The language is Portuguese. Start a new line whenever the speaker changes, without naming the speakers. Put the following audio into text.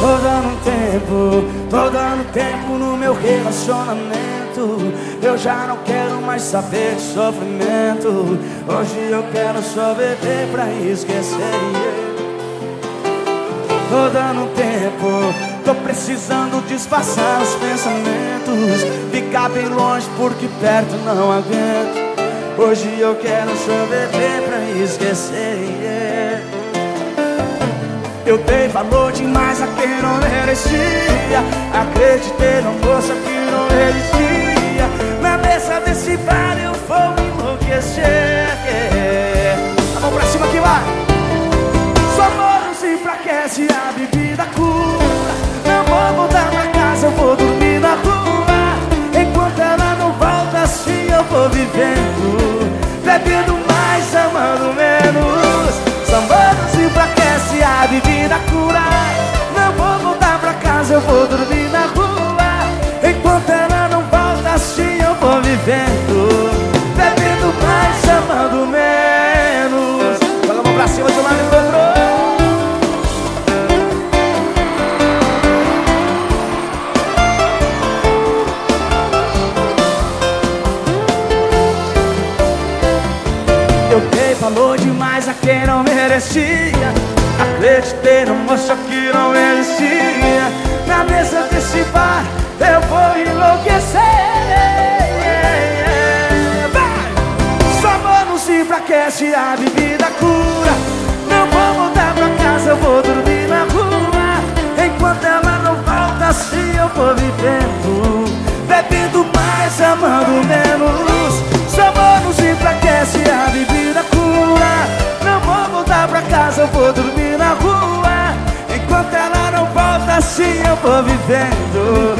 Tô dando tempo, tô dando tempo no meu relacionamento Eu já não quero mais saber de sofrimento. Hoje eu quero só beber pra esquecer. Tô dando tempo, tô precisando disfarçar os pensamentos. Ficar bem longe porque perto não aguento Hoje eu quero só beber pra esquecer Eu dei valor demais a quem não merecia. Acreditei no moça que não existia Na mesa desse bar eu vou enlouquecer A mão pra cima que vai. Se a bebida cura Não vou voltar pra casa, eu vou dormir na rua. Enquanto ela não volta, assim eu vou vivendo Bebendo falou demais a quem não merecia. Acreditei no moço que não merecia. Na mesa desse bar eu vou enlouquecer. Vai! Só amor não se enfraquece, a bebida cura. Não vou voltar pra casa, eu vou dormir na rua. Enquanto ela não volta, assim eu vou vivendo assim eu vou vivendo